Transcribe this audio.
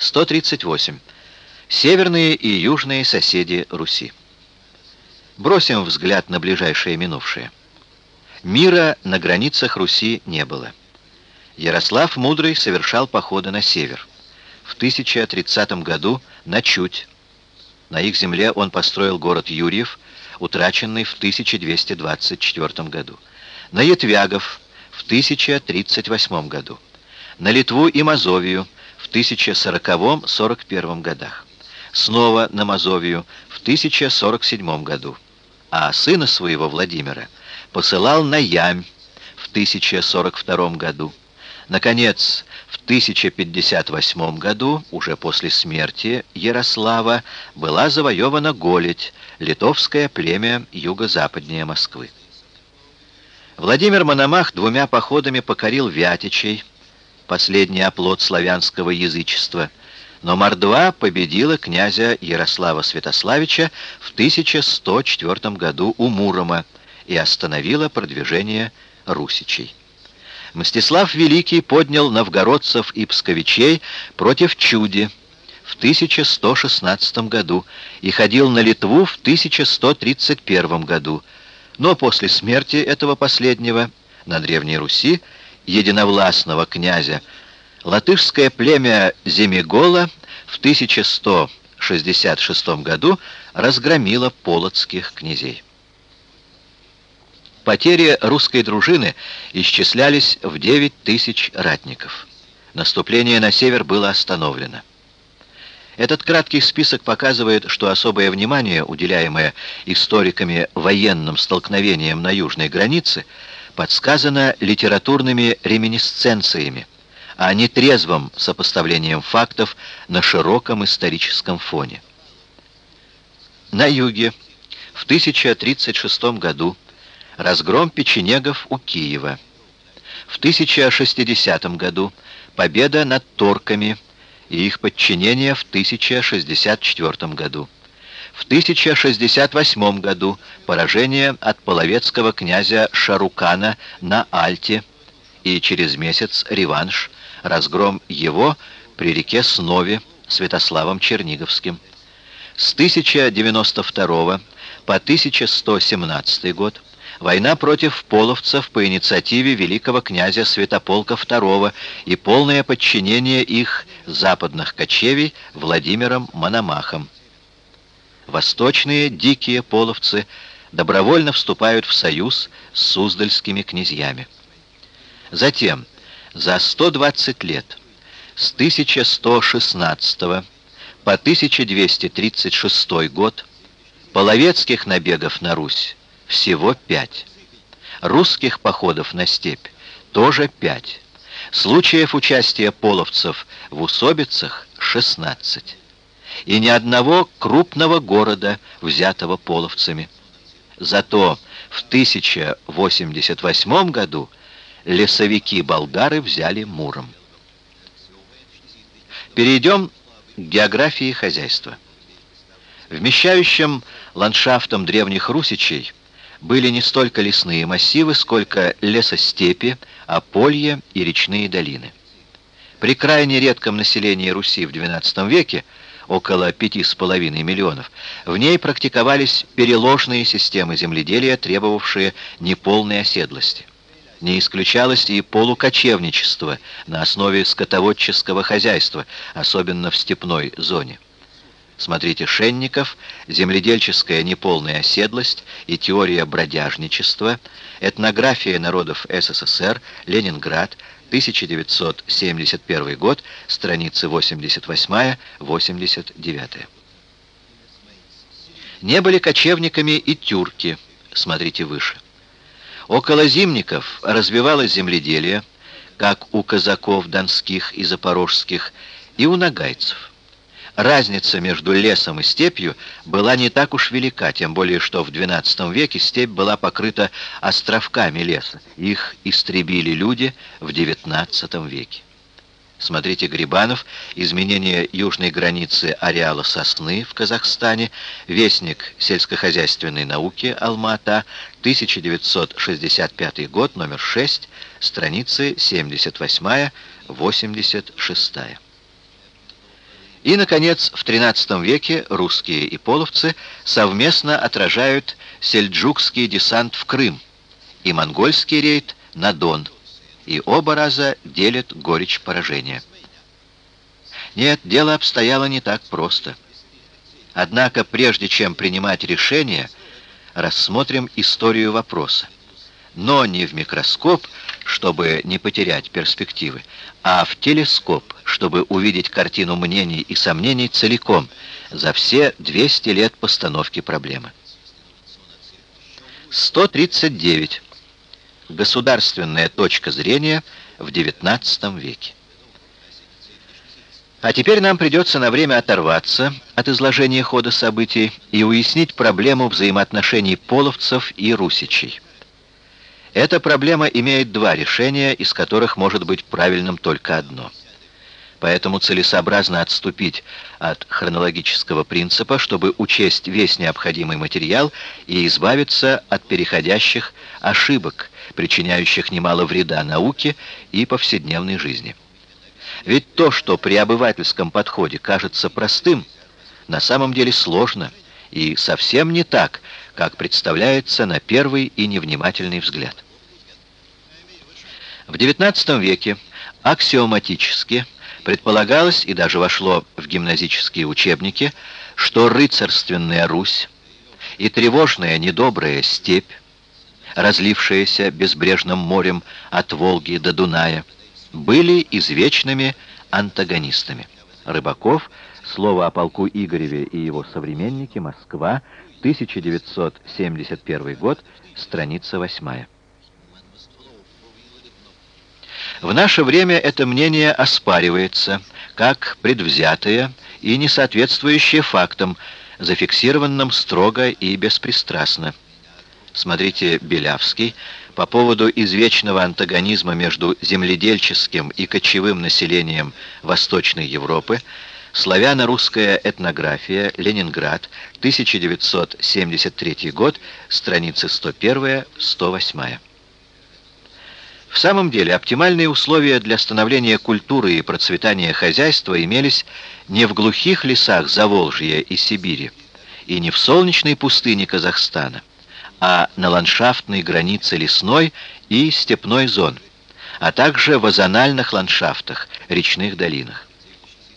138. Северные и южные соседи Руси. Бросим взгляд на ближайшее минувшее. Мира на границах Руси не было. Ярослав Мудрый совершал походы на север. В 1030 году на Чуть. На их земле он построил город Юрьев, утраченный в 1224 году. На Ятвягов в 1038 году. На Литву и Мазовию в 1040-41 годах. Снова на Мазовию в 1047 году. А сына своего Владимира посылал на Ямь в 1042 году. Наконец, в 1058 году, уже после смерти Ярослава, была завоевана Голедь, литовское племя юго-западнее Москвы. Владимир Мономах двумя походами покорил Вятичей, последний оплот славянского язычества, но Мордва победила князя Ярослава Святославича в 1104 году у Мурома и остановила продвижение русичей. Мстислав Великий поднял новгородцев и псковичей против Чуди в 1116 году и ходил на Литву в 1131 году, но после смерти этого последнего на Древней Руси единовластного князя латышское племя Земигола в 1166 году разгромило полоцких князей. Потери русской дружины исчислялись в 9 тысяч ратников. Наступление на север было остановлено. Этот краткий список показывает, что особое внимание, уделяемое историками военным столкновениям на южной границе, подсказано литературными реминисценциями, а не трезвым сопоставлением фактов на широком историческом фоне. На юге в 1036 году Разгром печенегов у Киева. В 1060 году победа над торками и их подчинение в 1064 году. В 1068 году поражение от половецкого князя Шарукана на Альте и через месяц реванш, разгром его при реке Снове Святославом Черниговским. С 1092 по 1117 год война против половцев по инициативе великого князя Святополка II и полное подчинение их западных кочевий Владимиром Мономахом. Восточные дикие половцы добровольно вступают в союз с суздальскими князьями. Затем, за 120 лет, с 1116 по 1236 год, половецких набегов на Русь всего пять. Русских походов на степь тоже пять. Случаев участия половцев в усобицах 16. И ни одного крупного города, взятого половцами. Зато в 1088 году лесовики-болгары взяли Муром. Перейдем к географии хозяйства. Вмещающим ландшафтом древних русичей были не столько лесные массивы, сколько лесостепи, ополья и речные долины. При крайне редком населении Руси в XII веке, около 5,5 миллионов, в ней практиковались переложные системы земледелия, требовавшие неполной оседлости. Не исключалось и полукочевничество на основе скотоводческого хозяйства, особенно в степной зоне. Смотрите Шенников, земледельческая неполная оседлость и теория бродяжничества, этнография народов СССР, Ленинград, 1971 год, страницы 88-89. Не были кочевниками и тюрки, смотрите выше. Около зимников развивалось земледелие, как у казаков донских и запорожских, и у нагайцев разница между лесом и степью была не так уж велика, тем более что в XII веке степь была покрыта островками леса. Их истребили люди в XIX веке. Смотрите Грибанов, изменение южной границы ареала сосны в Казахстане, Вестник сельскохозяйственной науки Алма-Ата, 1965 год, номер 6, страницы 78-86. И, наконец, в XIII веке русские и половцы совместно отражают сельджукский десант в Крым и монгольский рейд на Дон, и оба раза делят горечь поражения. Нет, дело обстояло не так просто. Однако, прежде чем принимать решение, рассмотрим историю вопроса. Но не в микроскоп, чтобы не потерять перспективы, а в телескоп, чтобы увидеть картину мнений и сомнений целиком за все 200 лет постановки проблемы. 139. Государственная точка зрения в XIX веке. А теперь нам придется на время оторваться от изложения хода событий и уяснить проблему взаимоотношений половцев и русичей. Эта проблема имеет два решения, из которых может быть правильным только одно. Поэтому целесообразно отступить от хронологического принципа, чтобы учесть весь необходимый материал и избавиться от переходящих ошибок, причиняющих немало вреда науке и повседневной жизни. Ведь то, что при обывательском подходе кажется простым, на самом деле сложно и совсем не так, как представляется на первый и невнимательный взгляд. В XIX веке аксиоматически предполагалось и даже вошло в гимназические учебники, что рыцарственная Русь и тревожная недобрая степь, разлившаяся безбрежным морем от Волги до Дуная, были извечными антагонистами. Рыбаков, слово о полку Игореве и его современнике, Москва, 1971 год, страница 8. В наше время это мнение оспаривается, как предвзятое и не соответствующее фактам, зафиксированным строго и беспристрастно. Смотрите Белявский по поводу извечного антагонизма между земледельческим и кочевым населением Восточной Европы, Славяно-русская этнография, Ленинград, 1973 год, страницы 101-108. В самом деле, оптимальные условия для становления культуры и процветания хозяйства имелись не в глухих лесах Заволжья и Сибири, и не в солнечной пустыне Казахстана, а на ландшафтной границе лесной и степной зон, а также в озональных ландшафтах, речных долинах.